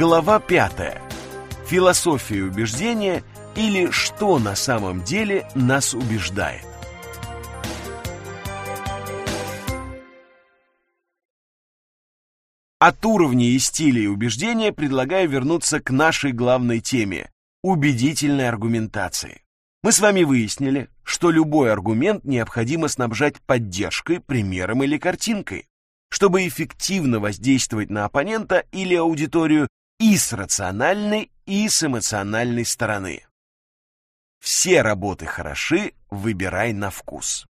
Глава 5. Философия убеждения или что на самом деле нас убеждает. От уровня и стиля убеждения предлагаю вернуться к нашей главной теме – убедительной аргументации. Мы с вами выяснили, что любой аргумент необходимо снабжать поддержкой, примером или картинкой, чтобы эффективно воздействовать на оппонента или аудиторию и с рациональной, и с эмоциональной стороны. Все работы хороши, выбирай на вкус.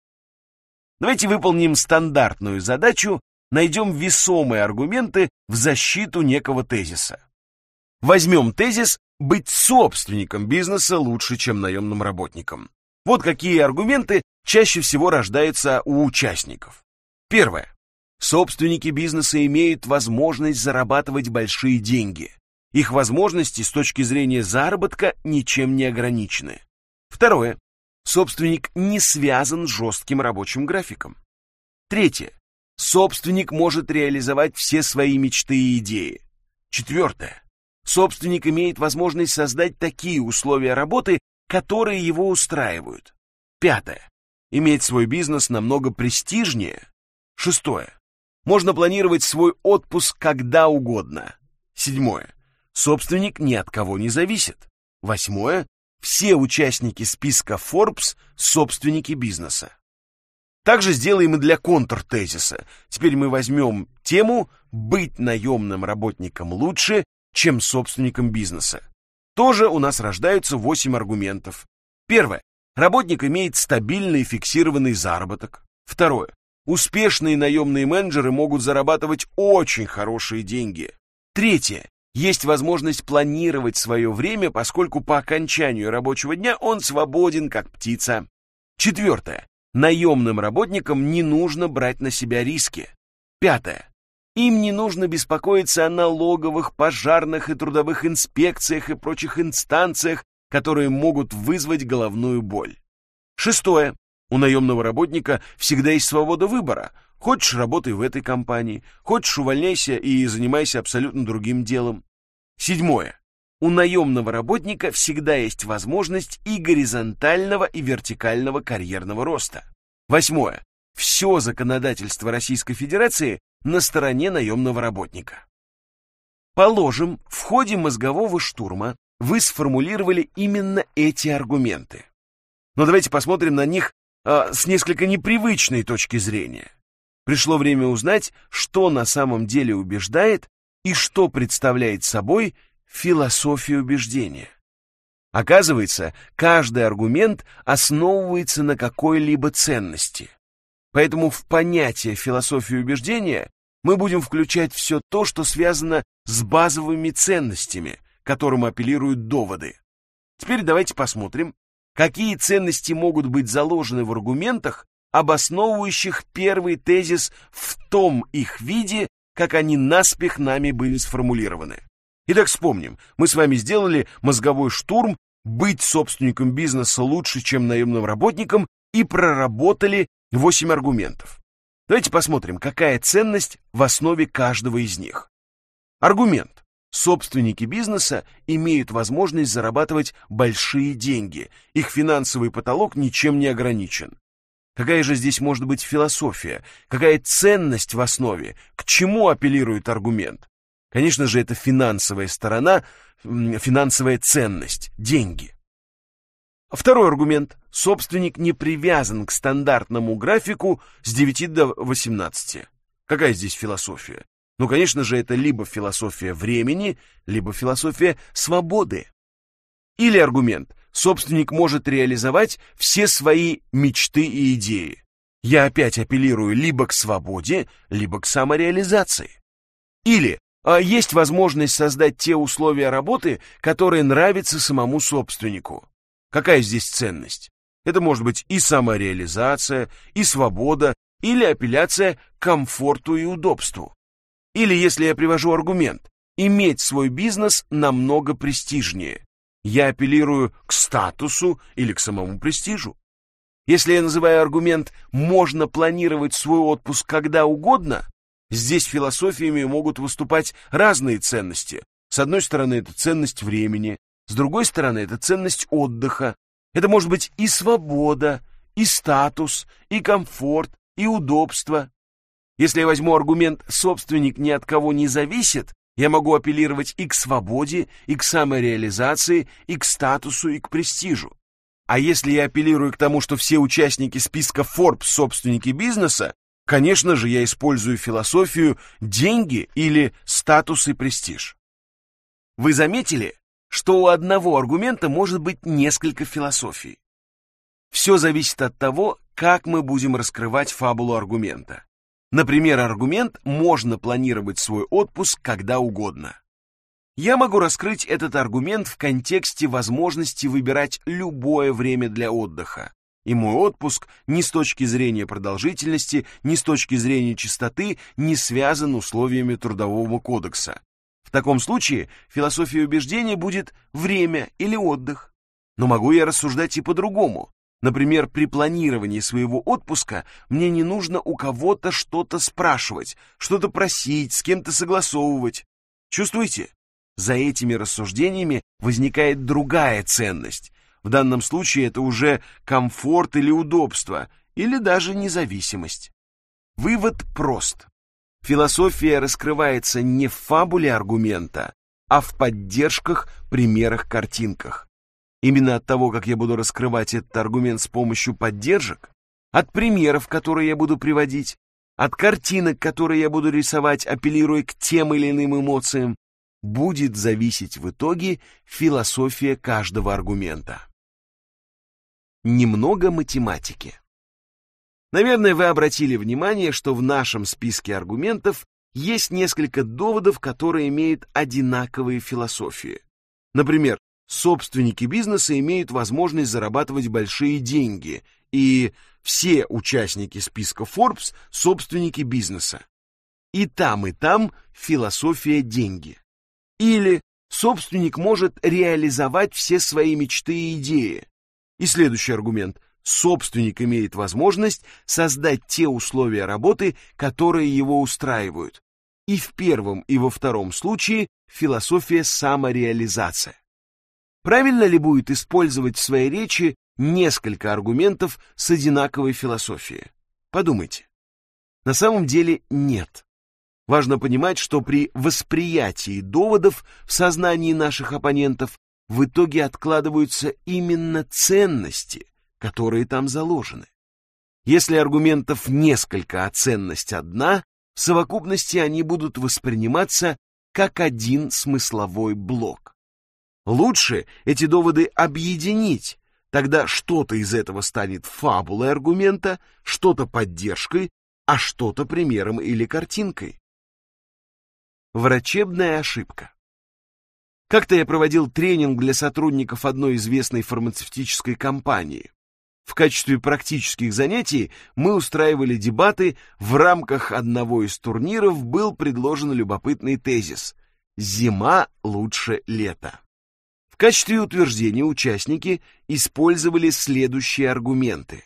Давайте выполним стандартную задачу найдем весомые аргументы в защиту некого тезиса. Возьмем тезис «быть собственником бизнеса лучше, чем наемным работником». Вот какие аргументы чаще всего рождаются у участников. Первое. Собственники бизнеса имеют возможность зарабатывать большие деньги. Их возможности с точки зрения заработка ничем не ограничены. Второе. Собственник не связан с жестким рабочим графиком. Третье. Собственник может реализовать все свои мечты и идеи. Четвертое. Собственник имеет возможность создать такие условия работы, которые его устраивают. Пятое. Иметь свой бизнес намного престижнее. Шестое. Можно планировать свой отпуск когда угодно. Седьмое. Собственник ни от кого не зависит. Восьмое. Все участники списка Forbes – собственники бизнеса. Также сделаем и для контртезиса. Теперь мы возьмем тему «Быть наемным работником лучше, чем собственником бизнеса». Тоже у нас рождаются 8 аргументов. Первое. Работник имеет стабильный фиксированный заработок. Второе. Успешные наемные менеджеры могут зарабатывать очень хорошие деньги. Третье. Есть возможность планировать свое время, поскольку по окончанию рабочего дня он свободен, как птица. Четвертое. Наемным работникам не нужно брать на себя риски. Пятое. Им не нужно беспокоиться о налоговых, пожарных и трудовых инспекциях и прочих инстанциях, которые могут вызвать головную боль. Шестое. У наемного работника всегда есть свобода выбора. Хочешь, работай в этой компании, хочешь, увольняйся и занимайся абсолютно другим делом. Седьмое. У наемного работника всегда есть возможность и горизонтального, и вертикального карьерного роста. Восьмое. Все законодательство Российской Федерации на стороне наемного работника. Положим, в ходе мозгового штурма вы сформулировали именно эти аргументы. Но давайте посмотрим на них э, с несколько непривычной точки зрения. Пришло время узнать, что на самом деле убеждает и что представляет собой философия убеждения. Оказывается, каждый аргумент основывается на какой-либо ценности. Поэтому в понятие философии убеждения мы будем включать все то, что связано с базовыми ценностями, которым апеллируют доводы. Теперь давайте посмотрим, какие ценности могут быть заложены в аргументах, обосновывающих первый тезис в том их виде, как они наспех нами были сформулированы. Итак, вспомним, мы с вами сделали мозговой штурм быть собственником бизнеса лучше, чем наемным работником, и проработали 8 аргументов. Давайте посмотрим, какая ценность в основе каждого из них. Аргумент. Собственники бизнеса имеют возможность зарабатывать большие деньги, их финансовый потолок ничем не ограничен. Какая же здесь может быть философия? Какая ценность в основе? К чему апеллирует аргумент? Конечно же, это финансовая сторона, финансовая ценность, деньги. Второй аргумент. Собственник не привязан к стандартному графику с 9 до 18. Какая здесь философия? Ну, конечно же, это либо философия времени, либо философия свободы. Или аргумент. Собственник может реализовать все свои мечты и идеи. Я опять апеллирую либо к свободе, либо к самореализации. Или а есть возможность создать те условия работы, которые нравятся самому собственнику. Какая здесь ценность? Это может быть и самореализация, и свобода, или апелляция к комфорту и удобству. Или, если я привожу аргумент, иметь свой бизнес намного престижнее. Я апеллирую к статусу или к самому престижу. Если я называю аргумент «можно планировать свой отпуск когда угодно», Здесь философиями могут выступать разные ценности, С одной стороны, это ценность времени, с другой стороны, это ценность отдыха. Это может быть и свобода, и статус, и комфорт, и удобство. Если я возьму аргумент «собственник ни от кого не зависит», я могу апеллировать и к свободе, и к самореализации, и к статусу, и к престижу. А если я апеллирую к тому, что все участники списка Forbes собственники бизнеса, конечно же, я использую философию «деньги» или «статус и престиж». Вы заметили, что у одного аргумента может быть несколько философий? Все зависит от того, как мы будем раскрывать фабулу аргумента. Например, аргумент «можно планировать свой отпуск когда угодно». Я могу раскрыть этот аргумент в контексте возможности выбирать любое время для отдыха. И мой отпуск ни с точки зрения продолжительности, ни с точки зрения частоты не связан условиями Трудового кодекса. В таком случае философия убеждения будет время или отдых. Но могу я рассуждать и по-другому. Например, при планировании своего отпуска мне не нужно у кого-то что-то спрашивать, что-то просить, с кем-то согласовывать. Чувствуете? За этими рассуждениями возникает другая ценность. В данном случае это уже комфорт или удобство, или даже независимость. Вывод прост. Философия раскрывается не в фабуле аргумента, а в поддержках, примерах, картинках. Именно от того, как я буду раскрывать этот аргумент с помощью поддержек, от примеров, которые я буду приводить, от картинок, которые я буду рисовать, апеллируя к тем или иным эмоциям, будет зависеть в итоге философия каждого аргумента. Немного математики. Наверное, вы обратили внимание, что в нашем списке аргументов есть несколько доводов, которые имеют одинаковые философии. Например, собственники бизнеса имеют возможность зарабатывать большие деньги, и все участники списка Forbes – собственники бизнеса. И там, и там философия деньги. Или собственник может реализовать все свои мечты и идеи. И следующий аргумент – собственник имеет возможность создать те условия работы, которые его устраивают. И в первом, и во втором случае философия самореализация. Правильно ли будет использовать в своей речи несколько аргументов с одинаковой философией? Подумайте. На самом деле нет. Важно понимать, что при восприятии доводов в сознании наших оппонентов в итоге откладываются именно ценности, которые там заложены. Если аргументов несколько, а ценность одна, в совокупности они будут восприниматься как один смысловой блок. Лучше эти доводы объединить, тогда что-то из этого станет фабулой аргумента, что-то поддержкой, а что-то примером или картинкой. Врачебная ошибка. Как-то я проводил тренинг для сотрудников одной известной фармацевтической компании. В качестве практических занятий мы устраивали дебаты, в рамках одного из турниров был предложен любопытный тезис «Зима лучше лета». В качестве утверждения участники использовали следующие аргументы.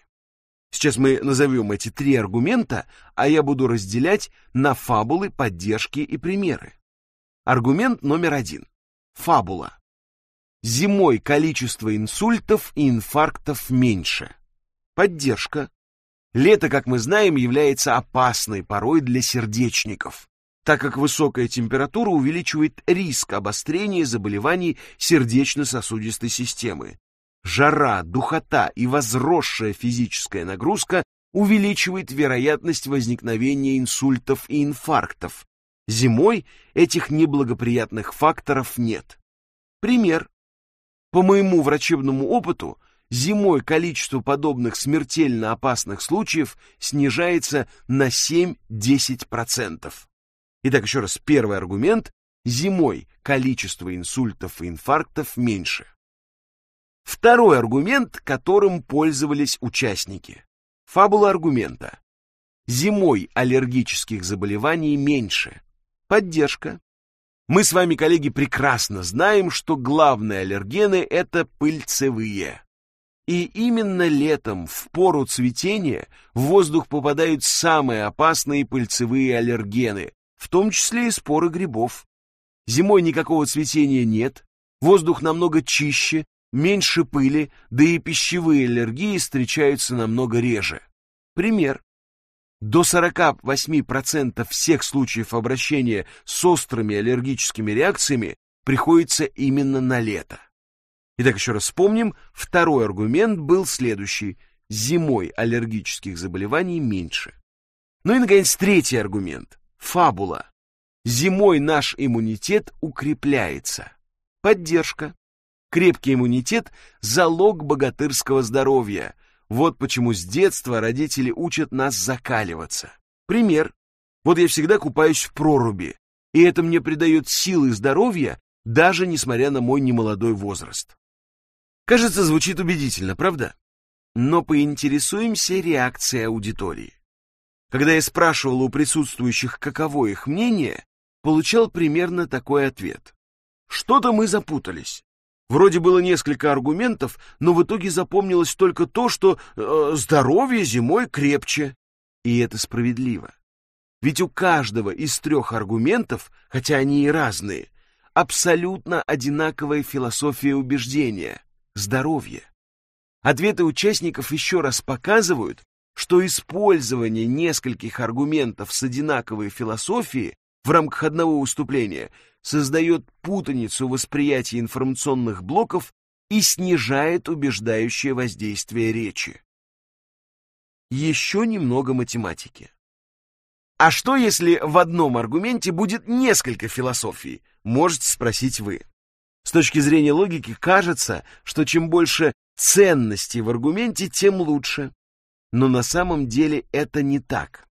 Сейчас мы назовем эти три аргумента, а я буду разделять на фабулы, поддержки и примеры. Аргумент номер один. Фабула. Зимой количество инсультов и инфарктов меньше. Поддержка. Лето, как мы знаем, является опасной порой для сердечников так как высокая температура увеличивает риск обострения заболеваний сердечно-сосудистой системы. Жара, духота и возросшая физическая нагрузка увеличивает вероятность возникновения инсультов и инфарктов. Зимой этих неблагоприятных факторов нет. Пример. По моему врачебному опыту, зимой количество подобных смертельно опасных случаев снижается на 7-10%. Итак, еще раз, первый аргумент. Зимой количество инсультов и инфарктов меньше. Второй аргумент, которым пользовались участники. Фабула аргумента. Зимой аллергических заболеваний меньше. Поддержка. Мы с вами, коллеги, прекрасно знаем, что главные аллергены – это пыльцевые. И именно летом, в пору цветения, в воздух попадают самые опасные пыльцевые аллергены, в том числе и споры грибов. Зимой никакого цветения нет, воздух намного чище, меньше пыли, да и пищевые аллергии встречаются намного реже. Пример. До 48% всех случаев обращения с острыми аллергическими реакциями приходится именно на лето. Итак, еще раз вспомним, второй аргумент был следующий. Зимой аллергических заболеваний меньше. Ну и, наконец, третий аргумент. Фабула. Зимой наш иммунитет укрепляется. Поддержка. Крепкий иммунитет – залог богатырского здоровья. Вот почему с детства родители учат нас закаливаться. Пример. Вот я всегда купаюсь в проруби, и это мне придает силы и здоровья, даже несмотря на мой немолодой возраст. Кажется, звучит убедительно, правда? Но поинтересуемся реакцией аудитории. Когда я спрашивал у присутствующих, каково их мнение, получал примерно такой ответ. Что-то мы запутались. Вроде было несколько аргументов, но в итоге запомнилось только то, что э, здоровье зимой крепче. И это справедливо. Ведь у каждого из трех аргументов, хотя они и разные, абсолютно одинаковая философия убеждения – здоровье. Ответы участников еще раз показывают, что использование нескольких аргументов с одинаковой философией в рамках одного выступления создает путаницу восприятия информационных блоков и снижает убеждающее воздействие речи. Еще немного математики. А что, если в одном аргументе будет несколько философий, можете спросить вы. С точки зрения логики кажется, что чем больше ценностей в аргументе, тем лучше. Но на самом деле это не так.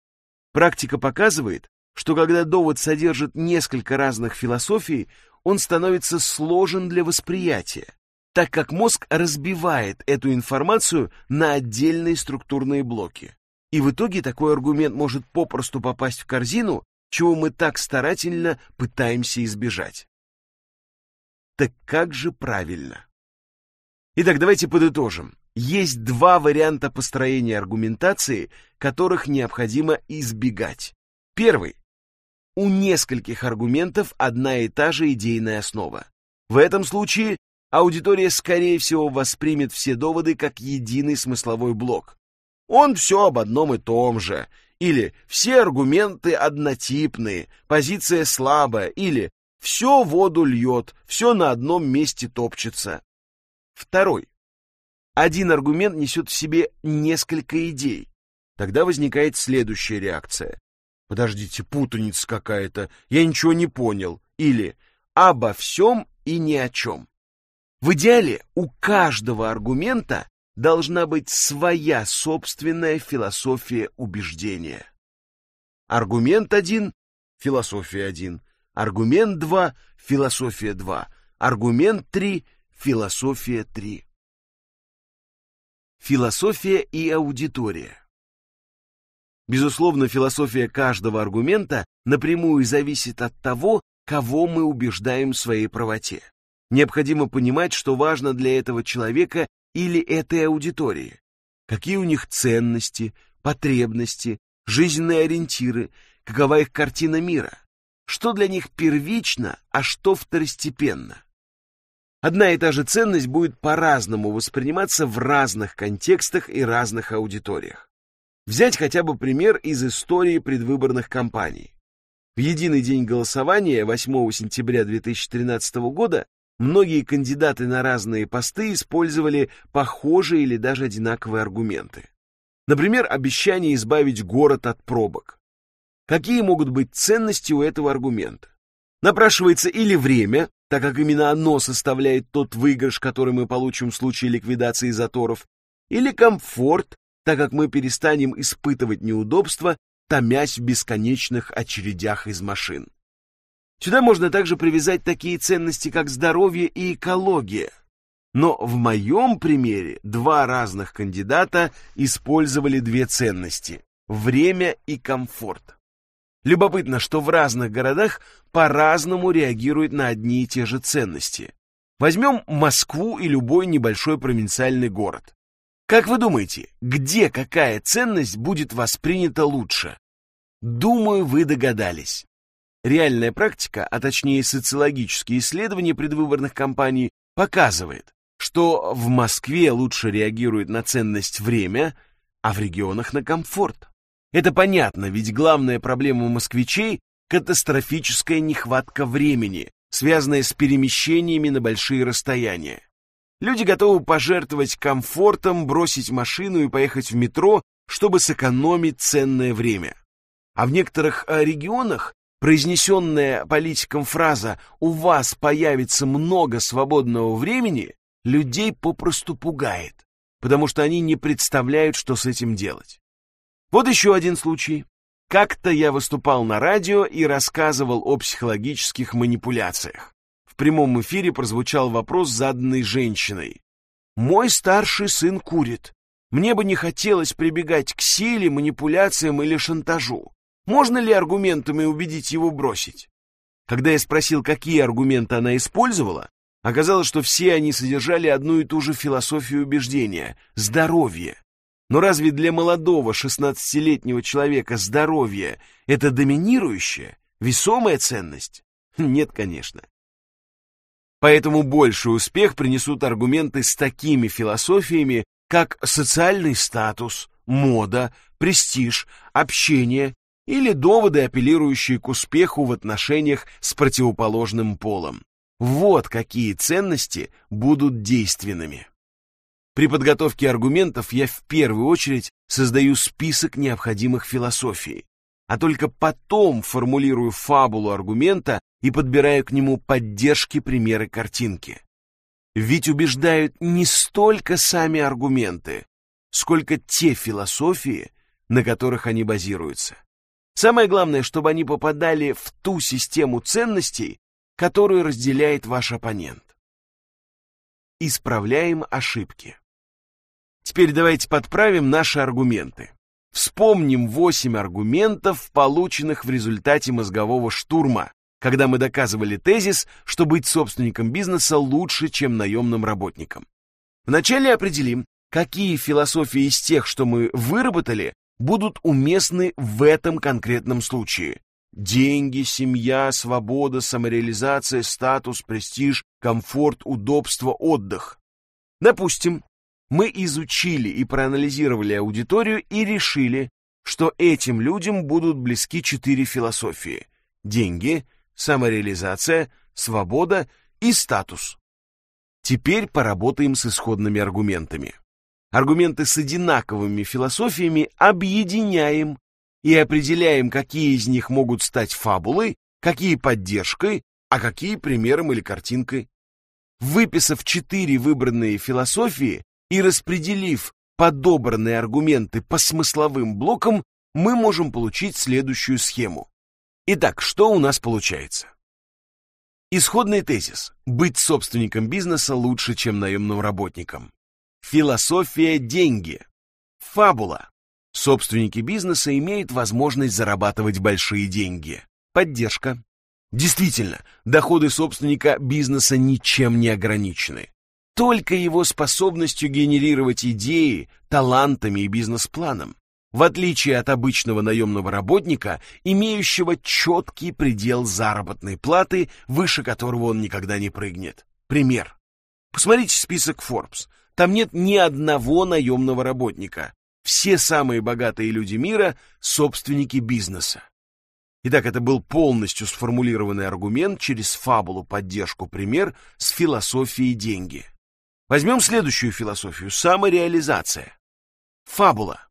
Практика показывает, что когда довод содержит несколько разных философий, он становится сложен для восприятия, так как мозг разбивает эту информацию на отдельные структурные блоки. И в итоге такой аргумент может попросту попасть в корзину, чего мы так старательно пытаемся избежать. Так как же правильно? Итак, давайте подытожим. Есть два варианта построения аргументации, которых необходимо избегать. Первый у нескольких аргументов одна и та же идейная основа. В этом случае аудитория, скорее всего, воспримет все доводы как единый смысловой блок. Он все об одном и том же, или все аргументы однотипные, позиция слабая, или все воду льет, все на одном месте топчется. Второй. Один аргумент несет в себе несколько идей. Тогда возникает следующая реакция. Подождите, путаница какая-то, я ничего не понял. Или обо всем и ни о чем. В идеале у каждого аргумента должна быть своя собственная философия убеждения. Аргумент один – философия один. Аргумент два – философия два. Аргумент три – философия три. Философия и аудитория. Безусловно, философия каждого аргумента напрямую зависит от того, кого мы убеждаем в своей правоте. Необходимо понимать, что важно для этого человека или этой аудитории. Какие у них ценности, потребности, жизненные ориентиры, какова их картина мира. Что для них первично, а что второстепенно. Одна и та же ценность будет по-разному восприниматься в разных контекстах и разных аудиториях. Взять хотя бы пример из истории предвыборных кампаний. В единый день голосования 8 сентября 2013 года многие кандидаты на разные посты использовали похожие или даже одинаковые аргументы. Например, обещание избавить город от пробок. Какие могут быть ценности у этого аргумента? Напрашивается или время, так как именно оно составляет тот выигрыш, который мы получим в случае ликвидации заторов, или комфорт, так как мы перестанем испытывать неудобства, томясь в бесконечных очередях из машин. Сюда можно также привязать такие ценности, как здоровье и экология. Но в моем примере два разных кандидата использовали две ценности – время и комфорт. Любопытно, что в разных городах по-разному реагируют на одни и те же ценности. Возьмем Москву и любой небольшой провинциальный город. Как вы думаете, где какая ценность будет воспринята лучше? Думаю, вы догадались. Реальная практика, а точнее социологические исследования предвыборных кампаний, показывает, что в Москве лучше реагирует на ценность время, а в регионах на комфорт. Это понятно, ведь главная проблема москвичей – катастрофическая нехватка времени, связанная с перемещениями на большие расстояния. Люди готовы пожертвовать комфортом, бросить машину и поехать в метро, чтобы сэкономить ценное время. А в некоторых э, регионах произнесенная политиком фраза «у вас появится много свободного времени» людей попросту пугает, потому что они не представляют, что с этим делать. Вот еще один случай. Как-то я выступал на радио и рассказывал о психологических манипуляциях. В прямом эфире прозвучал вопрос, заданный женщиной. «Мой старший сын курит. Мне бы не хотелось прибегать к силе, манипуляциям или шантажу. Можно ли аргументами убедить его бросить?» Когда я спросил, какие аргументы она использовала, оказалось, что все они содержали одну и ту же философию убеждения – здоровье. Но разве для молодого 16-летнего человека здоровье – это доминирующая, весомая ценность? Нет, конечно. Поэтому больший успех принесут аргументы с такими философиями, как социальный статус, мода, престиж, общение или доводы, апеллирующие к успеху в отношениях с противоположным полом. Вот какие ценности будут действенными. При подготовке аргументов я в первую очередь создаю список необходимых философий, а только потом формулирую фабулу аргумента и подбираю к нему поддержки, примеры, картинки. Ведь убеждают не столько сами аргументы, сколько те философии, на которых они базируются. Самое главное, чтобы они попадали в ту систему ценностей, которую разделяет ваш оппонент. Исправляем ошибки. Теперь давайте подправим наши аргументы. Вспомним 8 аргументов, полученных в результате мозгового штурма, когда мы доказывали тезис, что быть собственником бизнеса лучше, чем наемным работником. Вначале определим, какие философии из тех, что мы выработали, будут уместны в этом конкретном случае. Деньги, семья, свобода, самореализация, статус, престиж, комфорт, удобство, отдых. Допустим, мы изучили и проанализировали аудиторию и решили, что этим людям будут близки четыре философии – деньги, самореализация, свобода и статус. Теперь поработаем с исходными аргументами. Аргументы с одинаковыми философиями объединяем и определяем, какие из них могут стать фабулой, какие поддержкой, а какие примером или картинкой. Выписав четыре выбранные философии, и распределив подобранные аргументы по смысловым блокам, мы можем получить следующую схему. Итак, что у нас получается? Исходный тезис. Быть собственником бизнеса лучше, чем наемным работником. Философия деньги. Фабула. Собственники бизнеса имеют возможность зарабатывать большие деньги. Поддержка. Действительно, доходы собственника бизнеса ничем не ограничены только его способностью генерировать идеи, талантами и бизнес-планом, в отличие от обычного наемного работника, имеющего четкий предел заработной платы, выше которого он никогда не прыгнет. Пример. Посмотрите список Forbes. Там нет ни одного наемного работника. Все самые богатые люди мира – собственники бизнеса. Итак, это был полностью сформулированный аргумент через фабулу поддержку пример с философией деньги. Возьмем следующую философию – самореализация. Фабула.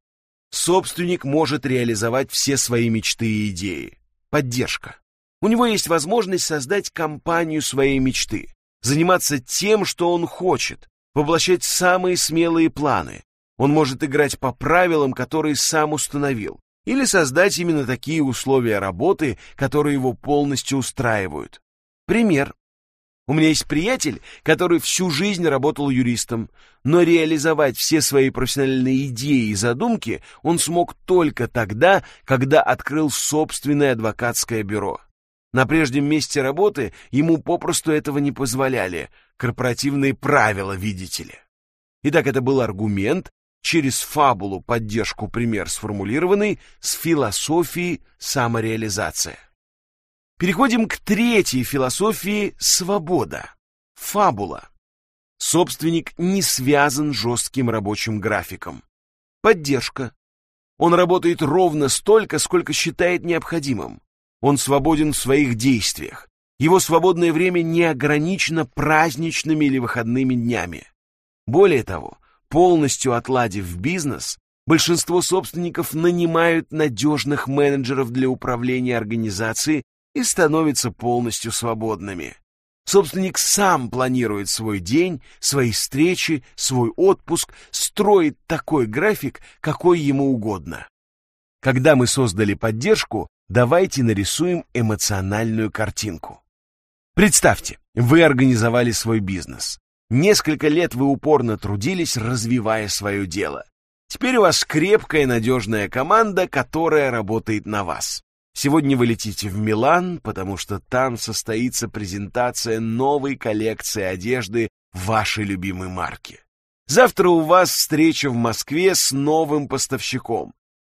Собственник может реализовать все свои мечты и идеи. Поддержка. У него есть возможность создать компанию своей мечты, заниматься тем, что он хочет, воплощать самые смелые планы. Он может играть по правилам, которые сам установил, или создать именно такие условия работы, которые его полностью устраивают. Пример. У меня есть приятель, который всю жизнь работал юристом, но реализовать все свои профессиональные идеи и задумки он смог только тогда, когда открыл собственное адвокатское бюро. На прежнем месте работы ему попросту этого не позволяли, корпоративные правила, видите ли. Итак, это был аргумент, через фабулу поддержку пример сформулированный с философией самореализация. Переходим к третьей философии «свобода» — фабула. Собственник не связан жестким рабочим графиком. Поддержка. Он работает ровно столько, сколько считает необходимым. Он свободен в своих действиях. Его свободное время не ограничено праздничными или выходными днями. Более того, полностью отладив бизнес, большинство собственников нанимают надежных менеджеров для управления организацией и становятся полностью свободными. Собственник сам планирует свой день, свои встречи, свой отпуск, строит такой график, какой ему угодно. Когда мы создали поддержку, давайте нарисуем эмоциональную картинку. Представьте, вы организовали свой бизнес. Несколько лет вы упорно трудились, развивая свое дело. Теперь у вас крепкая надежная команда, которая работает на вас. Сегодня вы летите в Милан, потому что там состоится презентация новой коллекции одежды вашей любимой марки. Завтра у вас встреча в Москве с новым поставщиком.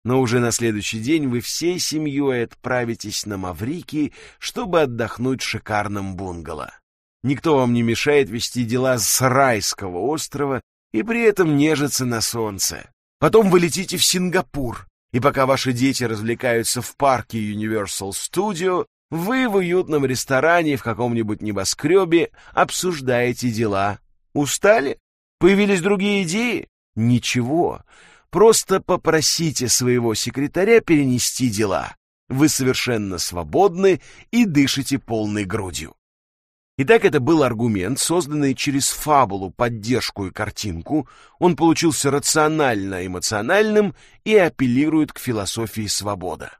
Но уже на следующий день вы всей семьей отправитесь на Маврики, чтобы отдохнуть в шикарном бунгало. Никто вам не мешает вести дела с райского острова и при этом нежиться на солнце. Потом вы летите в Сингапур, и пока ваши дети развлекаются в парке Universal Studio, вы в уютном ресторане в каком-нибудь небоскребе обсуждаете дела. Устали? Появились другие идеи? Ничего. Просто попросите своего секретаря перенести дела. Вы совершенно свободны и дышите полной грудью. Итак, это был аргумент, созданный через фабулу, поддержку и картинку. Он получился рационально-эмоциональным и апеллирует к философии свобода.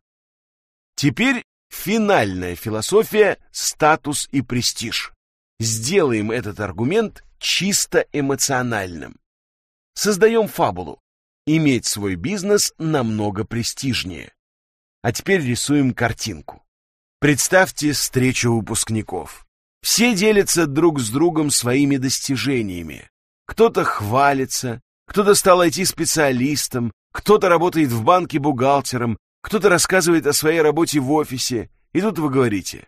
Теперь финальная философия «статус и престиж». Сделаем этот аргумент чисто эмоциональным. Создаем фабулу. Иметь свой бизнес намного престижнее. А теперь рисуем картинку. Представьте встречу выпускников. Все делятся друг с другом своими достижениями. Кто-то хвалится, кто-то стал IT-специалистом, кто-то работает в банке бухгалтером, кто-то рассказывает о своей работе в офисе. И тут вы говорите,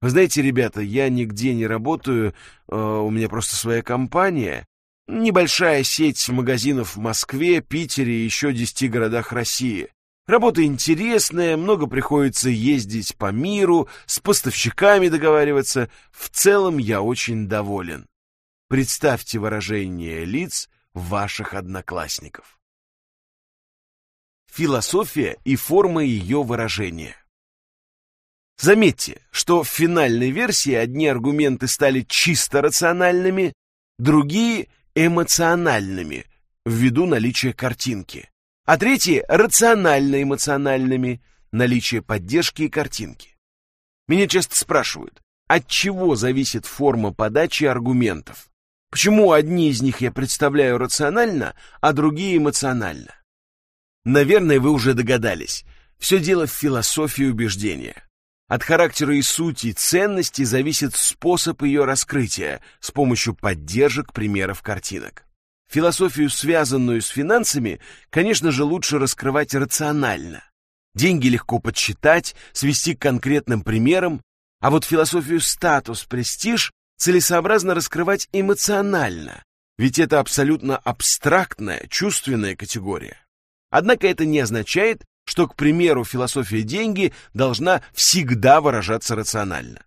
вы знаете, ребята, я нигде не работаю, э, у меня просто своя компания, небольшая сеть магазинов в Москве, Питере и еще десяти городах России. Работа интересная, много приходится ездить по миру, с поставщиками договариваться. В целом я очень доволен. Представьте выражение лиц ваших одноклассников. Философия и форма ее выражения. Заметьте, что в финальной версии одни аргументы стали чисто рациональными, другие — эмоциональными, ввиду наличия картинки а третьи — рационально-эмоциональными, наличие поддержки и картинки. Меня часто спрашивают, от чего зависит форма подачи аргументов? Почему одни из них я представляю рационально, а другие эмоционально? Наверное, вы уже догадались. Все дело в философии убеждения. От характера и сути ценности зависит способ ее раскрытия с помощью поддержек примеров картинок. Философию, связанную с финансами, конечно же, лучше раскрывать рационально. Деньги легко подсчитать, свести к конкретным примерам, а вот философию статус, престиж целесообразно раскрывать эмоционально, ведь это абсолютно абстрактная, чувственная категория. Однако это не означает, что, к примеру, философия деньги должна всегда выражаться рационально.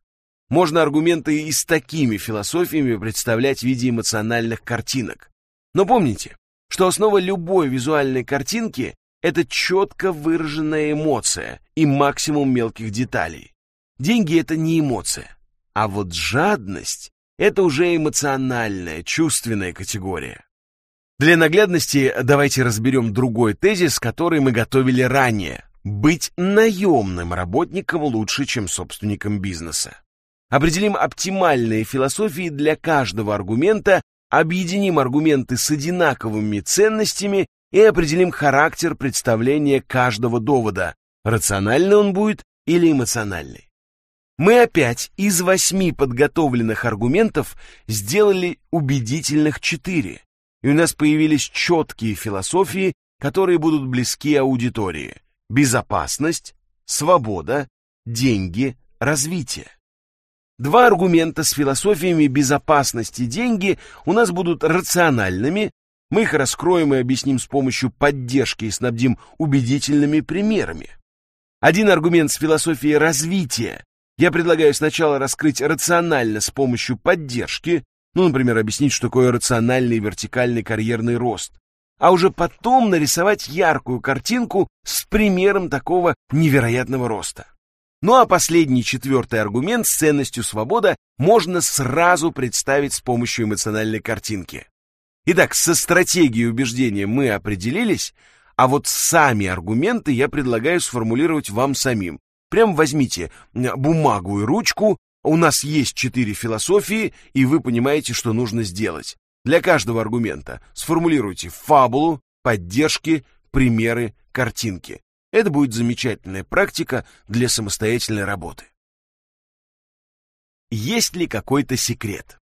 Можно аргументы и с такими философиями представлять в виде эмоциональных картинок. Но помните, что основа любой визуальной картинки — это четко выраженная эмоция и максимум мелких деталей. Деньги — это не эмоция, а вот жадность — это уже эмоциональная, чувственная категория. Для наглядности давайте разберем другой тезис, который мы готовили ранее. Быть наемным работником лучше, чем собственником бизнеса. Определим оптимальные философии для каждого аргумента объединим аргументы с одинаковыми ценностями и определим характер представления каждого довода, рациональный он будет или эмоциональный. Мы опять из восьми подготовленных аргументов сделали убедительных четыре, и у нас появились четкие философии, которые будут близки аудитории. Безопасность, свобода, деньги, развития. Два аргумента с философиями безопасности. Деньги у нас будут рациональными, мы их раскроем и объясним с помощью поддержки и снабдим убедительными примерами. Один аргумент с философией развития. Я предлагаю сначала раскрыть рационально с помощью поддержки, ну, например, объяснить, что такое рациональный вертикальный карьерный рост, а уже потом нарисовать яркую картинку с примером такого невероятного роста. Ну а последний, четвертый аргумент с ценностью свобода можно сразу представить с помощью эмоциональной картинки. Итак, со стратегией убеждения мы определились, а вот сами аргументы я предлагаю сформулировать вам самим. Прям возьмите бумагу и ручку, у нас есть четыре философии, и вы понимаете, что нужно сделать. Для каждого аргумента сформулируйте фабулу, поддержки, примеры, картинки. Это будет замечательная практика для самостоятельной работы. Есть ли какой-то секрет?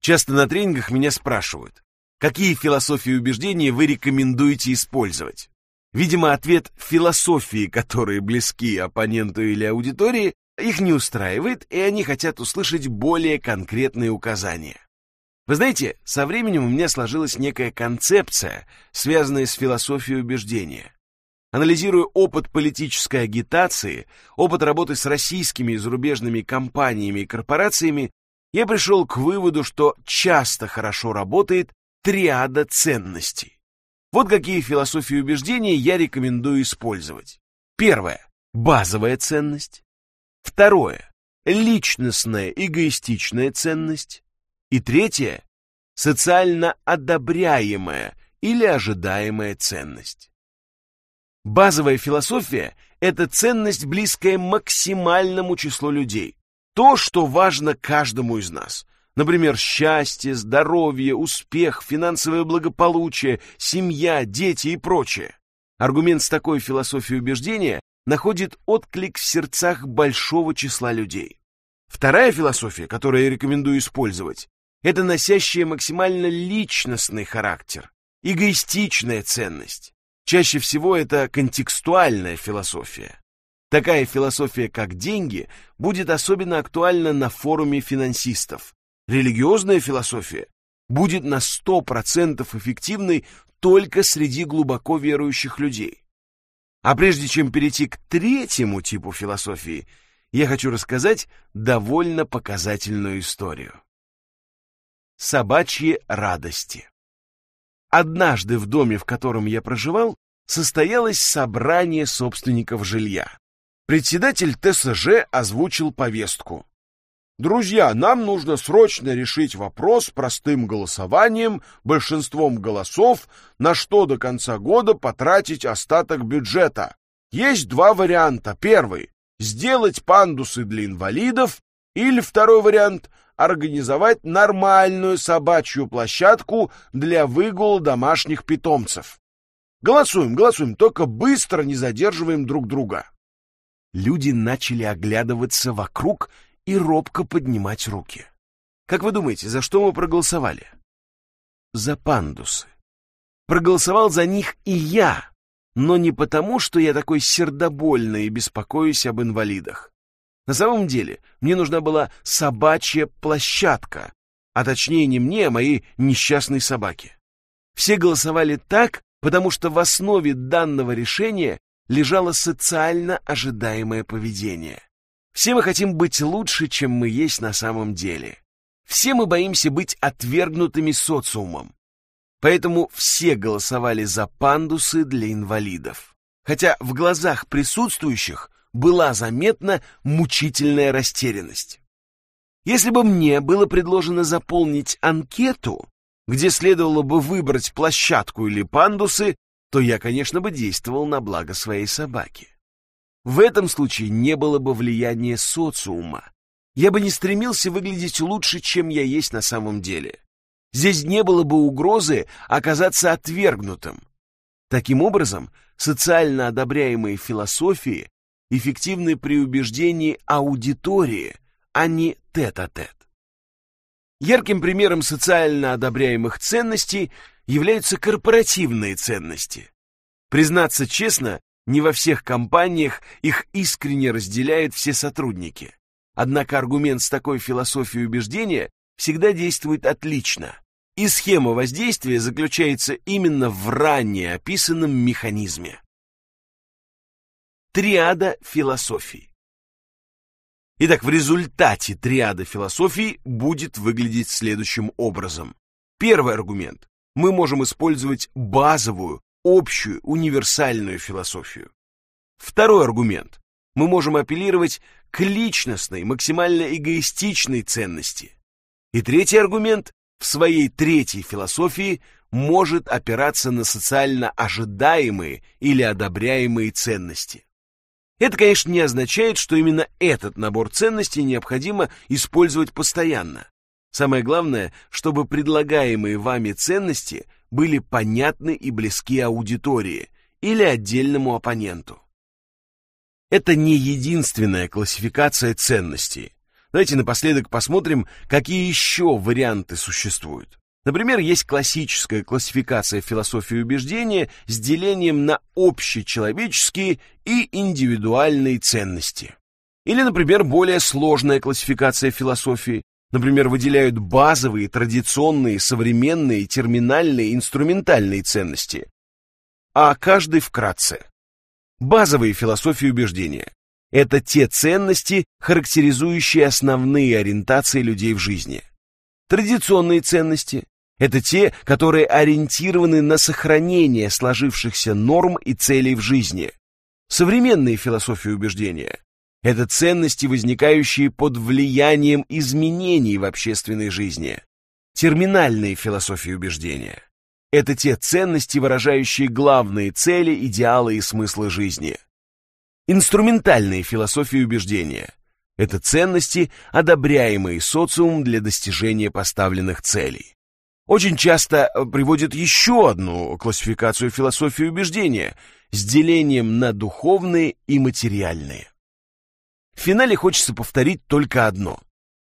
Часто на тренингах меня спрашивают, какие философии и убеждения вы рекомендуете использовать? Видимо, ответ философии, которые близки оппоненту или аудитории, их не устраивает, и они хотят услышать более конкретные указания. Вы знаете, со временем у меня сложилась некая концепция, связанная с философией убеждения. Анализируя опыт политической агитации, опыт работы с российскими и зарубежными компаниями и корпорациями, я пришел к выводу, что часто хорошо работает триада ценностей. Вот какие философии убеждения я рекомендую использовать. Первое – базовая ценность. Второе – личностная эгоистичная ценность. И третье – социально одобряемая или ожидаемая ценность. Базовая философия – это ценность, близкая максимальному числу людей. То, что важно каждому из нас. Например, счастье, здоровье, успех, финансовое благополучие, семья, дети и прочее. Аргумент с такой философией убеждения находит отклик в сердцах большого числа людей. Вторая философия, которую я рекомендую использовать, это носящая максимально личностный характер, эгоистичная ценность. Чаще всего это контекстуальная философия. Такая философия, как деньги, будет особенно актуальна на форуме финансистов. Религиозная философия будет на 100% эффективной только среди глубоко верующих людей. А прежде чем перейти к третьему типу философии, я хочу рассказать довольно показательную историю. Собачьи радости. Однажды в доме, в котором я проживал, состоялось собрание собственников жилья. Председатель ТСЖ озвучил повестку. Друзья, нам нужно срочно решить вопрос простым голосованием, большинством голосов, на что до конца года потратить остаток бюджета. Есть два варианта. Первый – сделать пандусы для инвалидов, или второй вариант организовать нормальную собачью площадку для выгула домашних питомцев. Голосуем, голосуем, только быстро не задерживаем друг друга. Люди начали оглядываться вокруг и робко поднимать руки. Как вы думаете, за что мы проголосовали? За пандусы. Проголосовал за них и я, но не потому, что я такой сердобольный и беспокоюсь об инвалидах. На самом деле, мне нужна была собачья площадка, а точнее не мне, а моей несчастной собаке. Все голосовали так, потому что в основе данного решения лежало социально ожидаемое поведение. Все мы хотим быть лучше, чем мы есть на самом деле. Все мы боимся быть отвергнутыми социумом. Поэтому все голосовали за пандусы для инвалидов. Хотя в глазах присутствующих была заметна мучительная растерянность. Если бы мне было предложено заполнить анкету, где следовало бы выбрать площадку или пандусы, то я, конечно, бы действовал на благо своей собаки. В этом случае не было бы влияния социума. Я бы не стремился выглядеть лучше, чем я есть на самом деле. Здесь не было бы угрозы оказаться отвергнутым. Таким образом, социально одобряемые философии эффективны при убеждении аудитории, а не тет-а-тет. -тет. Ярким примером социально одобряемых ценностей являются корпоративные ценности. Признаться честно, Не во всех компаниях их искренне разделяют все сотрудники. Однако аргумент с такой философией убеждения всегда действует отлично. И схема воздействия заключается именно в ранее описанном механизме. Триада философии. Итак, в результате триада философии будет выглядеть следующим образом. Первый аргумент. Мы можем использовать базовую, общую, универсальную философию. Второй аргумент. Мы можем апеллировать к личностной, максимально эгоистичной ценности. И третий аргумент в своей третьей философии может опираться на социально ожидаемые или одобряемые ценности. Это, конечно, не означает, что именно этот набор ценностей необходимо использовать постоянно. Самое главное, чтобы предлагаемые вами ценности были понятны и близки аудитории или отдельному оппоненту. Это не единственная классификация ценностей. Давайте напоследок посмотрим, какие еще варианты существуют. Например, есть классическая классификация философии убеждения с делением на общечеловеческие и индивидуальные ценности. Или, например, более сложная классификация философии. Например, выделяют базовые, традиционные, современные, терминальные, инструментальные ценности. А каждый вкратце. Базовые философии убеждения – это те ценности, характеризующие основные ориентации людей в жизни. Традиционные ценности это те, которые ориентированы на сохранение сложившихся норм и целей в жизни. Современные философии убеждения – это ценности, возникающие под влиянием изменений в общественной жизни. Терминальные философии убеждения – это те ценности, выражающие главные цели, идеалы и смыслы жизни. Инструментальные философии убеждения – это ценности, одобряемые социумом для достижения поставленных целей очень часто э, приводит еще одну классификацию философии убеждения с делением на духовные и материальные. В финале хочется повторить только одно.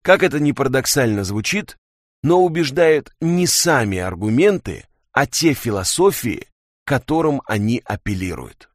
Как это ни парадоксально звучит, но убеждают не сами аргументы, а те философии, которым они апеллируют.